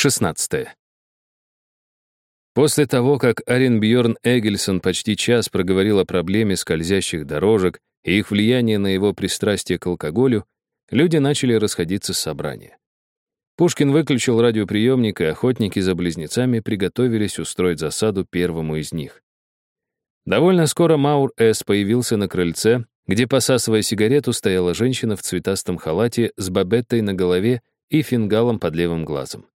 16. После того, как Аренбьорн Эгельсон почти час проговорил о проблеме скользящих дорожек и их влияние на его пристрастие к алкоголю, люди начали расходиться с собрания. Пушкин выключил радиоприемник, и охотники за близнецами приготовились устроить засаду первому из них. Довольно скоро Маур С. появился на крыльце, где, посасывая сигарету, стояла женщина в цветастом халате с бабеттой на голове и фингалом под левым глазом.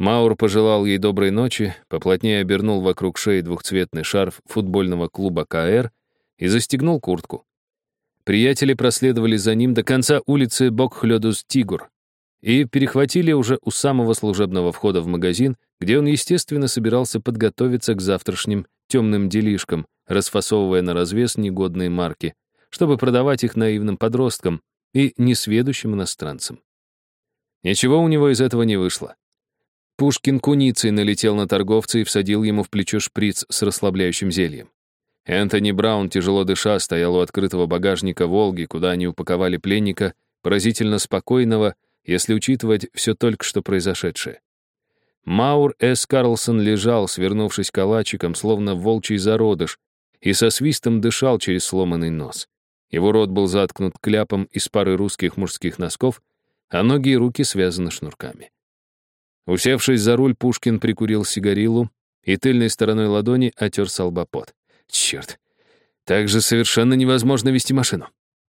Маур пожелал ей доброй ночи, поплотнее обернул вокруг шеи двухцветный шарф футбольного клуба КР и застегнул куртку. Приятели проследовали за ним до конца улицы Бокхлёдус-Тигур и перехватили уже у самого служебного входа в магазин, где он, естественно, собирался подготовиться к завтрашним темным делишкам, расфасовывая на развес негодные марки, чтобы продавать их наивным подросткам и несведущим иностранцам. Ничего у него из этого не вышло. Пушкин куницей налетел на торговца и всадил ему в плечо шприц с расслабляющим зельем. Энтони Браун, тяжело дыша, стоял у открытого багажника «Волги», куда они упаковали пленника, поразительно спокойного, если учитывать все только что произошедшее. Маур С. Карлсон лежал, свернувшись калачиком, словно волчий зародыш, и со свистом дышал через сломанный нос. Его рот был заткнут кляпом из пары русских мужских носков, а ноги и руки связаны шнурками. Усевшись за руль, Пушкин прикурил сигарилу и тыльной стороной ладони отер салбопот. Черт, так же совершенно невозможно вести машину.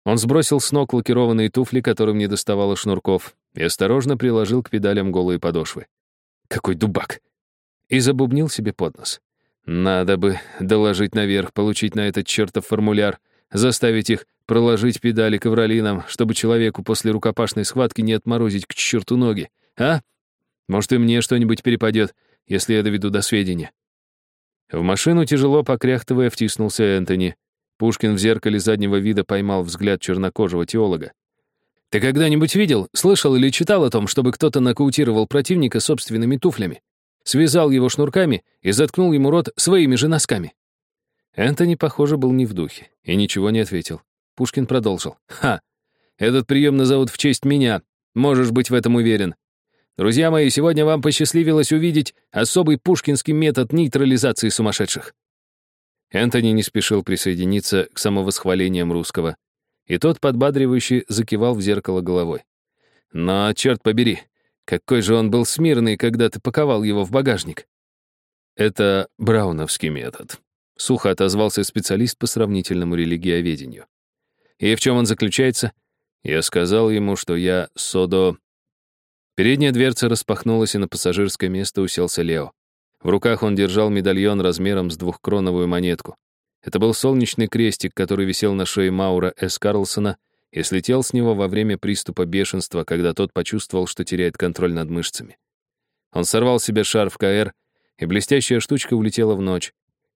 Он сбросил с ног лакированные туфли, которым не доставало шнурков, и осторожно приложил к педалям голые подошвы. Какой дубак! И забубнил себе под нос. Надо бы доложить наверх, получить на этот чертов формуляр, заставить их проложить педали ковролином, чтобы человеку после рукопашной схватки не отморозить к черту ноги. А? Может, и мне что-нибудь перепадет, если я доведу до сведения. В машину, тяжело покряхтывая, втиснулся Энтони. Пушкин в зеркале заднего вида поймал взгляд чернокожего теолога. «Ты когда-нибудь видел, слышал или читал о том, чтобы кто-то нокаутировал противника собственными туфлями? Связал его шнурками и заткнул ему рот своими же носками?» Энтони, похоже, был не в духе и ничего не ответил. Пушкин продолжил. «Ха! Этот прием назовут в честь меня. Можешь быть в этом уверен. Друзья мои, сегодня вам посчастливилось увидеть особый пушкинский метод нейтрализации сумасшедших». Энтони не спешил присоединиться к самовосхвалениям русского, и тот, подбадривающий, закивал в зеркало головой. «Но, черт побери, какой же он был смирный, когда ты паковал его в багажник!» «Это брауновский метод», — сухо отозвался специалист по сравнительному религиоведению. «И в чем он заключается?» Я сказал ему, что я Содо Передняя дверца распахнулась, и на пассажирское место уселся Лео. В руках он держал медальон размером с двухкроновую монетку. Это был солнечный крестик, который висел на шее Маура С. Карлсона и слетел с него во время приступа бешенства, когда тот почувствовал, что теряет контроль над мышцами. Он сорвал себе шарф КР, и блестящая штучка улетела в ночь.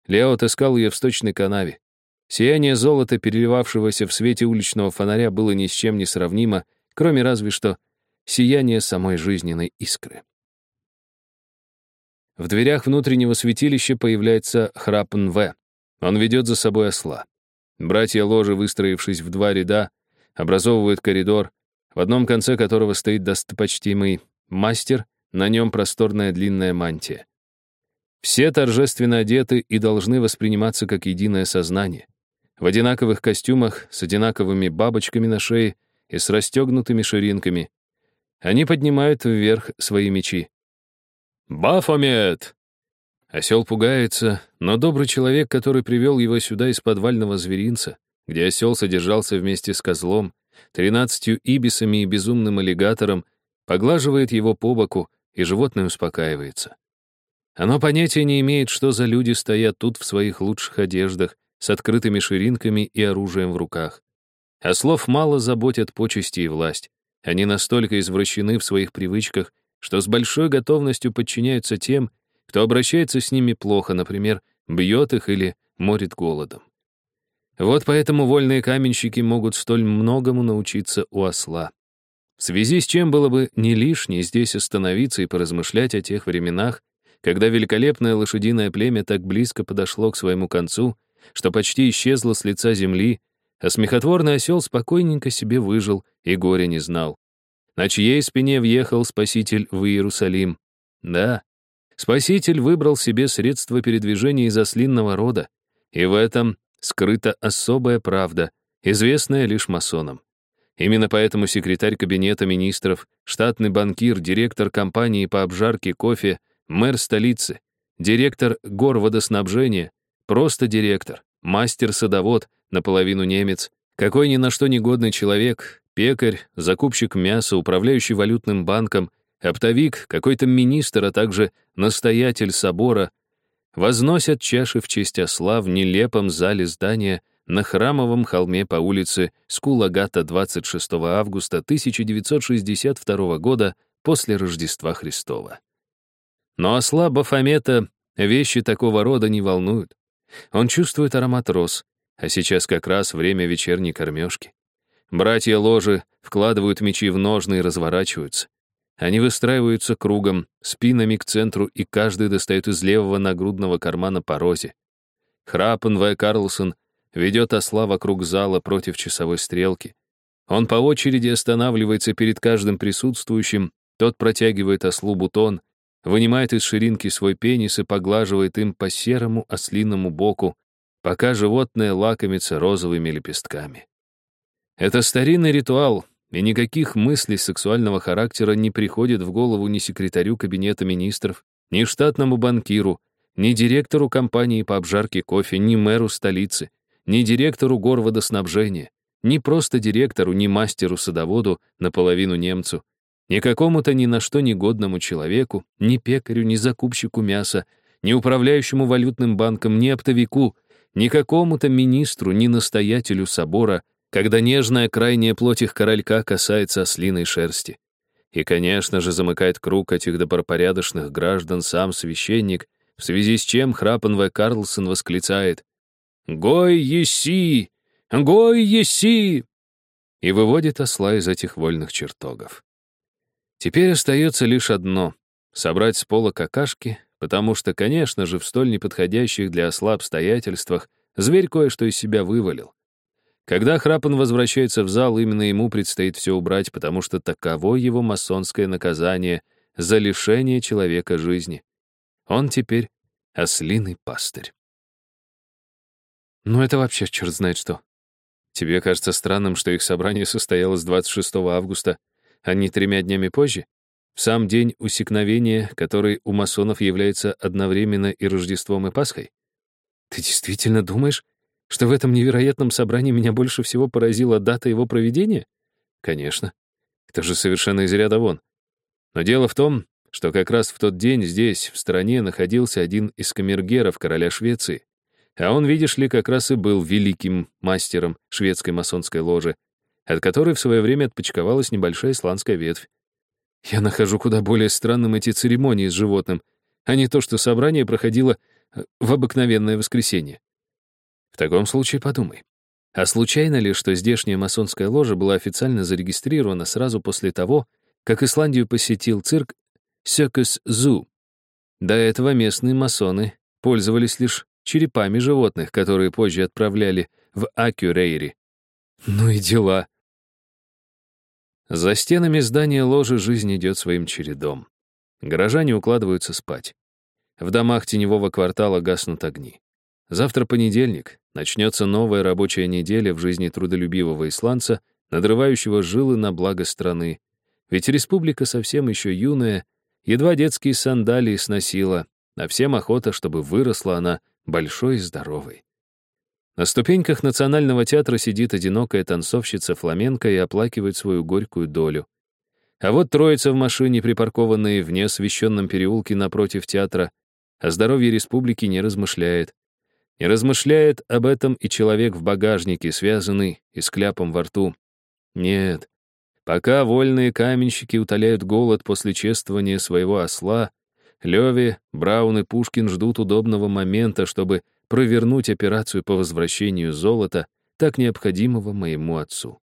Лео отыскал ее в сточной канаве. Сияние золота, переливавшегося в свете уличного фонаря, было ни с чем не сравнимо, кроме разве что сияние самой жизненной искры. В дверях внутреннего святилища появляется Храпн В. Он ведет за собой осла. Братья ложи, выстроившись в два ряда, образовывают коридор, в одном конце которого стоит достопочтимый мастер, на нем просторная длинная мантия. Все торжественно одеты и должны восприниматься как единое сознание. В одинаковых костюмах, с одинаковыми бабочками на шее и с расстегнутыми ширинками, они поднимают вверх свои мечи. «Бафомет!» Осел пугается, но добрый человек, который привел его сюда из подвального зверинца, где осел содержался вместе с козлом, тринадцатью ибисами и безумным аллигатором, поглаживает его по боку, и животное успокаивается. Оно понятия не имеет, что за люди стоят тут в своих лучших одеждах, с открытыми ширинками и оружием в руках. Ослов мало заботят почести и власть. Они настолько извращены в своих привычках, что с большой готовностью подчиняются тем, кто обращается с ними плохо, например, бьет их или морит голодом. Вот поэтому вольные каменщики могут столь многому научиться у осла. В связи с чем было бы не лишнее здесь остановиться и поразмышлять о тех временах, когда великолепное лошадиное племя так близко подошло к своему концу, что почти исчезло с лица земли, а смехотворный осел спокойненько себе выжил и горя не знал. На чьей спине въехал Спаситель в Иерусалим? Да, Спаситель выбрал себе средство передвижения из ослинного рода, и в этом скрыта особая правда, известная лишь масонам. Именно поэтому секретарь кабинета министров, штатный банкир, директор компании по обжарке кофе, мэр столицы, директор горводоснабжения, просто директор, мастер-садовод, наполовину немец, какой ни на что негодный человек, пекарь, закупщик мяса, управляющий валютным банком, оптовик, какой-то министр, а также настоятель собора, возносят чаши в честь осла в нелепом зале здания на храмовом холме по улице Скулагата 26 августа 1962 года после Рождества Христова. Но осла Бафомета вещи такого рода не волнуют. Он чувствует аромат роз, а сейчас как раз время вечерней кормежки. Братья ложи вкладывают мечи в ножны и разворачиваются. Они выстраиваются кругом, спинами к центру, и каждый достает из левого нагрудного кармана по розе. Храпан В. Карлсон ведет осла вокруг зала против часовой стрелки. Он по очереди останавливается перед каждым присутствующим, тот протягивает ослу бутон, вынимает из ширинки свой пенис и поглаживает им по серому ослиному боку, пока животное лакомится розовыми лепестками. Это старинный ритуал, и никаких мыслей сексуального характера не приходит в голову ни секретарю кабинета министров, ни штатному банкиру, ни директору компании по обжарке кофе, ни мэру столицы, ни директору горводоснабжения, ни просто директору, ни мастеру-садоводу, наполовину немцу, ни какому-то ни на что негодному человеку, ни пекарю, ни закупщику мяса, ни управляющему валютным банком, ни оптовику, ни какому-то министру, ни настоятелю собора — когда нежная крайняя плоть их королька касается ослиной шерсти. И, конечно же, замыкает круг этих добропорядочных граждан сам священник, в связи с чем Храпан В. Карлсон восклицает «Гой еси! Гой еси!» и выводит осла из этих вольных чертогов. Теперь остается лишь одно — собрать с пола какашки, потому что, конечно же, в столь неподходящих для осла обстоятельствах зверь кое-что из себя вывалил. Когда Храпан возвращается в зал, именно ему предстоит все убрать, потому что таково его масонское наказание за лишение человека жизни. Он теперь ослиный пастырь. Ну это вообще черт знает что. Тебе кажется странным, что их собрание состоялось 26 августа, а не тремя днями позже? В сам день усекновения, который у масонов является одновременно и Рождеством, и Пасхой? Ты действительно думаешь, что в этом невероятном собрании меня больше всего поразила дата его проведения? Конечно. Это же совершенно из ряда вон. Но дело в том, что как раз в тот день здесь, в стране, находился один из камергеров короля Швеции. А он, видишь ли, как раз и был великим мастером шведской масонской ложи, от которой в свое время отпочковалась небольшая исландская ветвь. Я нахожу куда более странным эти церемонии с животным, а не то, что собрание проходило э, в обыкновенное воскресенье. В таком случае подумай. А случайно ли, что здешняя масонская ложа была официально зарегистрирована сразу после того, как Исландию посетил цирк Сёкес Зу? До этого местные масоны пользовались лишь черепами животных, которые позже отправляли в Акюрейри. Ну и дела. За стенами здания ложи жизнь идет своим чередом. Горожане укладываются спать. В домах теневого квартала гаснут огни. Завтра понедельник, начнется новая рабочая неделя в жизни трудолюбивого исландца, надрывающего жилы на благо страны. Ведь республика совсем еще юная, едва детские сандалии сносила, а всем охота, чтобы выросла она большой и здоровой. На ступеньках Национального театра сидит одинокая танцовщица фламенко и оплакивает свою горькую долю. А вот троица в машине, припаркованной в неосвещенном переулке напротив театра, о здоровье республики не размышляет. Не размышляет об этом и человек в багажнике, связанный и с кляпом во рту. Нет. Пока вольные каменщики утоляют голод после чествования своего осла, Леви, Браун и Пушкин ждут удобного момента, чтобы провернуть операцию по возвращению золота, так необходимого моему отцу.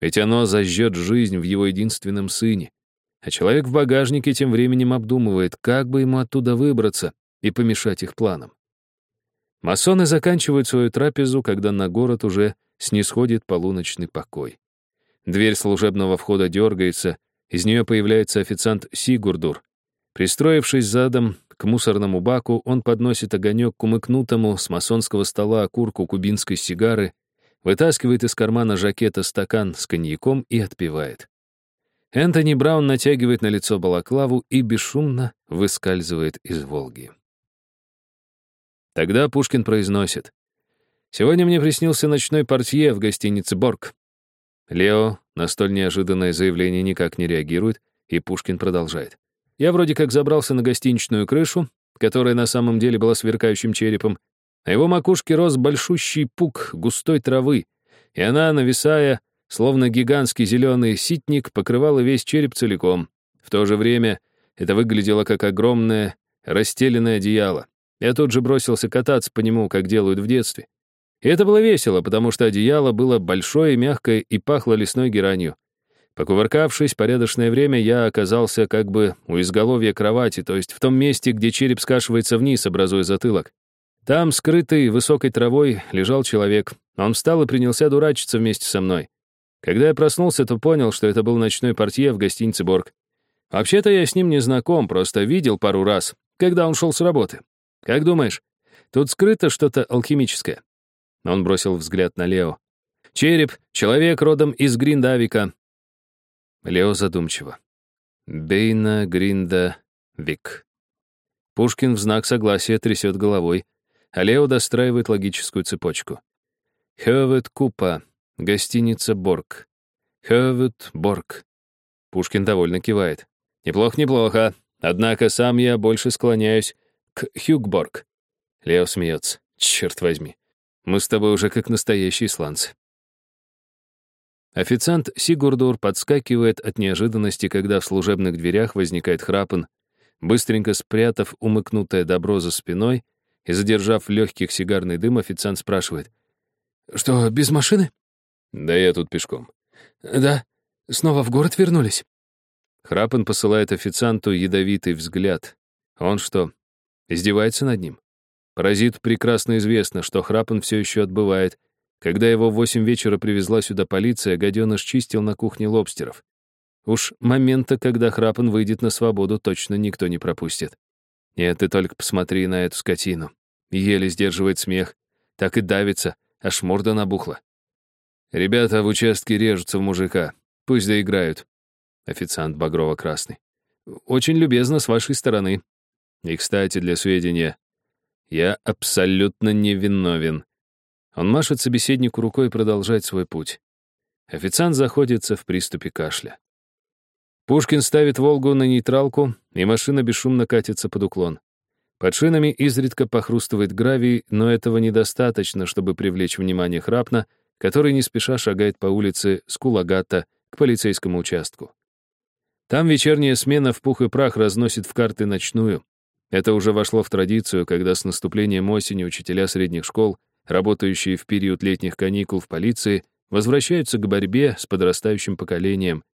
Ведь оно зажжет жизнь в его единственном сыне. А человек в багажнике тем временем обдумывает, как бы ему оттуда выбраться и помешать их планам. Масоны заканчивают свою трапезу, когда на город уже снисходит полуночный покой. Дверь служебного входа дергается, из нее появляется официант Сигурдур. Пристроившись задом к мусорному баку, он подносит огонек к умыкнутому с масонского стола окурку кубинской сигары, вытаскивает из кармана жакета стакан с коньяком и отпивает. Энтони Браун натягивает на лицо балаклаву и бесшумно выскальзывает из «Волги». Тогда Пушкин произносит. «Сегодня мне приснился ночной портье в гостинице «Борг». Лео на столь неожиданное заявление никак не реагирует, и Пушкин продолжает. Я вроде как забрался на гостиничную крышу, которая на самом деле была сверкающим черепом. На его макушке рос большущий пук густой травы, и она, нависая, словно гигантский зеленый ситник, покрывала весь череп целиком. В то же время это выглядело как огромное расстеленное одеяло. Я тут же бросился кататься по нему, как делают в детстве. И это было весело, потому что одеяло было большое, мягкое и пахло лесной геранью. Покувыркавшись порядочное время, я оказался как бы у изголовья кровати, то есть в том месте, где череп скашивается вниз, образуя затылок. Там, скрытый высокой травой, лежал человек. Он встал и принялся дурачиться вместе со мной. Когда я проснулся, то понял, что это был ночной портье в гостинице «Борг». Вообще-то я с ним не знаком, просто видел пару раз, когда он шел с работы. Как думаешь, тут скрыто что-то алхимическое?» Он бросил взгляд на Лео. «Череп, человек родом из Гриндавика, Лео задумчиво. Бейна Гринда Вик. Пушкин в знак согласия трясет головой, а Лео достраивает логическую цепочку. Хёвет Купа, гостиница Борг. Хёвет Борг. Пушкин довольно кивает. Неплохо-неплохо, однако сам я больше склоняюсь к Хюгборг. Лео смеется. Черт возьми, мы с тобой уже как настоящие исландцы. Официант Сигурдур подскакивает от неожиданности, когда в служебных дверях возникает храпан, быстренько спрятав умыкнутое добро за спиной и задержав в легких сигарный дым, официант спрашивает. «Что, без машины?» «Да я тут пешком». «Да? Снова в город вернулись?» Храпан посылает официанту ядовитый взгляд. Он что, издевается над ним? Паразиту прекрасно известно, что Храпан все еще отбывает, когда его в восемь вечера привезла сюда полиция, гаденыш чистил на кухне лобстеров. Уж момента, когда Храпан выйдет на свободу, точно никто не пропустит. Нет, ты только посмотри на эту скотину. Еле сдерживает смех. Так и давится, аж морда набухла. Ребята в участке режутся в мужика. Пусть доиграют. Официант багрово-красный. Очень любезно с вашей стороны. И, кстати, для сведения, я абсолютно невиновен. Он машет собеседнику рукой и продолжает свой путь. Официант заходится в приступе кашля. Пушкин ставит «Волгу» на нейтралку, и машина бесшумно катится под уклон. Под шинами изредка похрустывает гравий, но этого недостаточно, чтобы привлечь внимание Храпна, который не спеша шагает по улице Скулагата к полицейскому участку. Там вечерняя смена в пух и прах разносит в карты ночную. Это уже вошло в традицию, когда с наступлением осени учителя средних школ работающие в период летних каникул в полиции, возвращаются к борьбе с подрастающим поколением,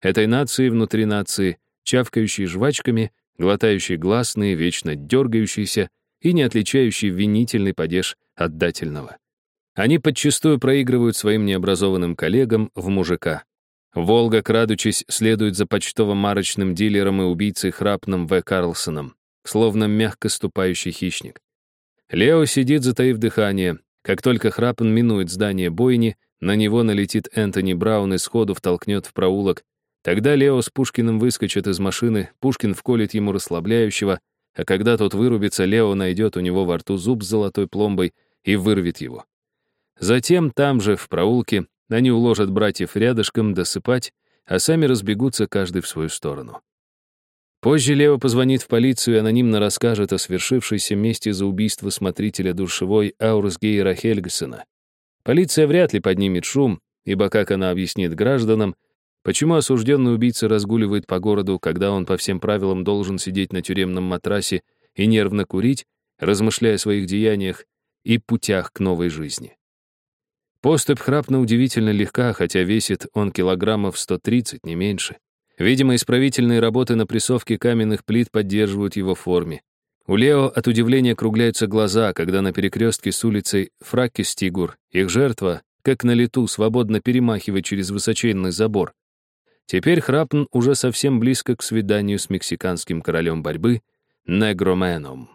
этой нации внутри нации, чавкающей жвачками, глотающей гласные, вечно дергающиеся и не отличающий винительный падеж от дательного. Они подчастую проигрывают своим необразованным коллегам в мужика. Волга, крадучись, следует за почтово-марочным дилером и убийцей храпным В. Карлсоном, словно мягко ступающий хищник. Лео сидит, затаив дыхание. Как только Храпан минует здание бойни, на него налетит Энтони Браун и сходу втолкнет в проулок. Тогда Лео с Пушкиным выскочат из машины, Пушкин вколет ему расслабляющего, а когда тот вырубится, Лео найдет у него во рту зуб с золотой пломбой и вырвет его. Затем там же, в проулке, они уложат братьев рядышком досыпать, а сами разбегутся каждый в свою сторону. Позже Лео позвонит в полицию и анонимно расскажет о свершившейся месте за убийство смотрителя душевой Аурсгейра Хельгсена. Полиция вряд ли поднимет шум, ибо как она объяснит гражданам, почему осужденный убийца разгуливает по городу, когда он по всем правилам должен сидеть на тюремном матрасе и нервно курить, размышляя о своих деяниях и путях к новой жизни. Поступь храпно удивительно легка, хотя весит он килограммов 130, не меньше. Видимо, исправительные работы на прессовке каменных плит поддерживают его форме. У Лео от удивления кругляются глаза, когда на перекрестке с улицей Фраккистигур их жертва, как на лету, свободно перемахивает через высоченный забор. Теперь Храпн уже совсем близко к свиданию с мексиканским королем борьбы Негроменом.